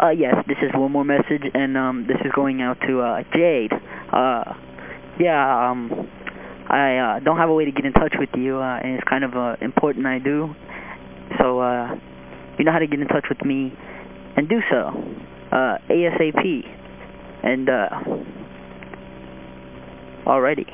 Uh, yes, this is one more message, and um, this is going out to uh, Jade. Uh, yeah, um, I uh, don't have a way to get in touch with you, uh, and it's kind of uh, important I do. So uh, you know how to get in touch with me, and do so uh, ASAP. And uh, already.